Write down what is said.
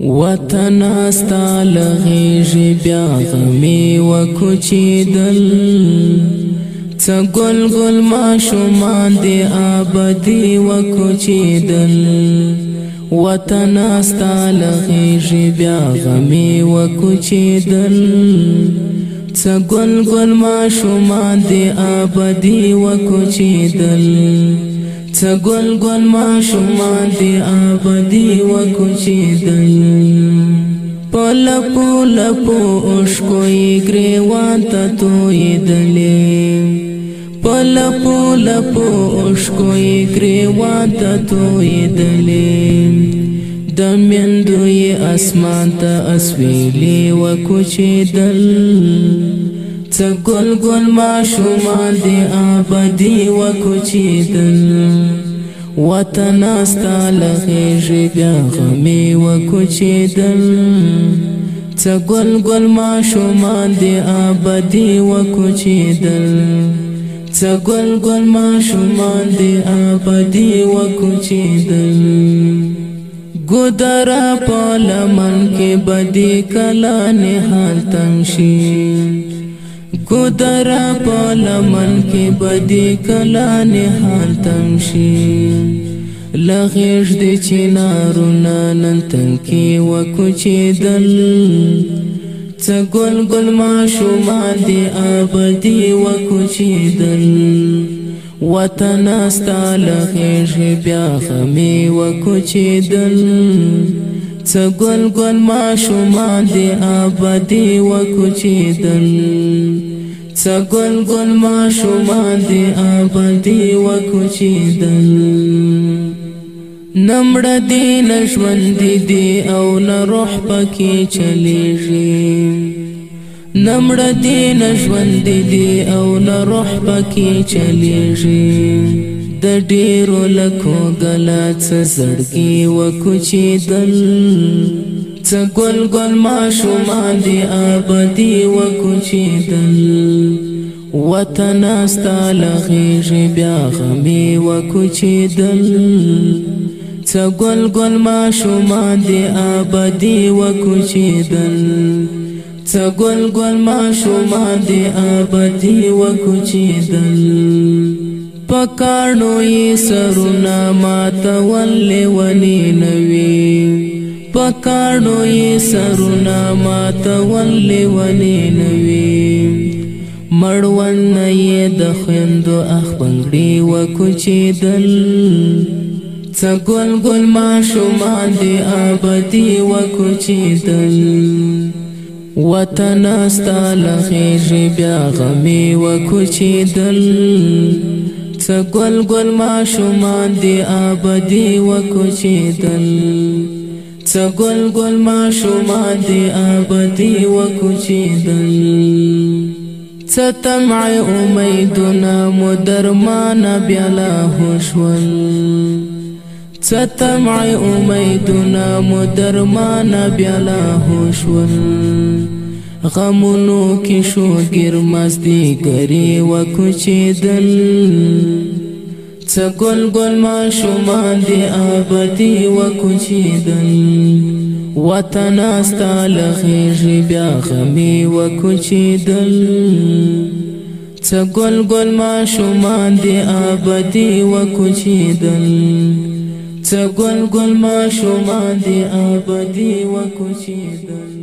وطن استا لغیږي بیا غمي وکچیدل څ ګل ګل ما شومان دی آبادی وکچیدل وطن استا لغیږي بیا غمي وکچیدل څ ګل ګل ما شومان دی آبادی وکچیدل څه ګل ګل ماشومان دی آبادی و کوچیدل پل پل پوش کوی گریوان ته تویدل پل پل پوش کوی گریوان ته تویدل د مندوی اسمان ته اسویلی و کوچیدل څه ګل ګل ماشومان دی آبادی وکوچیدل وطن استا لغیږي بیا غمي وکوچیدل څه ګل ګل ماشومان دی آبادی وکوچیدل څه ګل ګل ماشومان دی آبادی وکوچیدل ګدرا په لمن کې بدی کلا نه حال تنگ شي ګودر په لمن کې بدی کلا نه حال تمشي لغېږ دې چې نارونه نن تنکی وکوچې دل څ ګل ګل ما شومان دې ابدي وکوچې دل وطن استاله غېږ بیا خمي وکوچې دل څه ګل ګل ماشومان دې آبادي وکوچیدل څه ګل ګل ماشومان دې آبادي وکوچیدل نمړه دې نشوند دې او نه روح پکې چلیږي نمړه دې نشوند دې او نه روح پکې چلیږي د ډیرو لکو غلا څ زړګي وکوچی دل څ ګل ګل ما شومان دی ابدي وکوچی دل وطن استال غیږي بیا غمي وکوچی دل څ ګل ګل ما شومان دی ابدي وکوچی دل څ ګل ګل ما شومان دی ابدي وکوچی دل پکانو یې سرونه ماتول لیونی نوي پکانو یې سرونه ماتول لیونی نوي مړوند یې د خويندو اخبنګړي وکوچې دل څګل ګل ما شومان دی ابدي وکوچې دل وطن استاله خېږي بیا غمي وکوچې دل سګل ګل ماشومان دی آبادی وکوچیدل سګل ګل ماشومان دی آبادی وکوچیدل ستمع امیدنا مدرمان بیا لا هوشول ستمع امیدنا مدرمان بیا لا هوشول غمونو کې شوګر مستی کری و کوچیدل څه ګل ګل ما شومان دی آبادی و کوچیدل وطن استال خېږي بیا غمي و کوچیدل څه ګل ګل ما شومان دی آبادی و کوچیدل څه ګل ګل ما شومان دی آبادی و کوچیدل